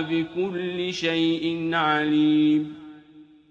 بكل شيء عليم.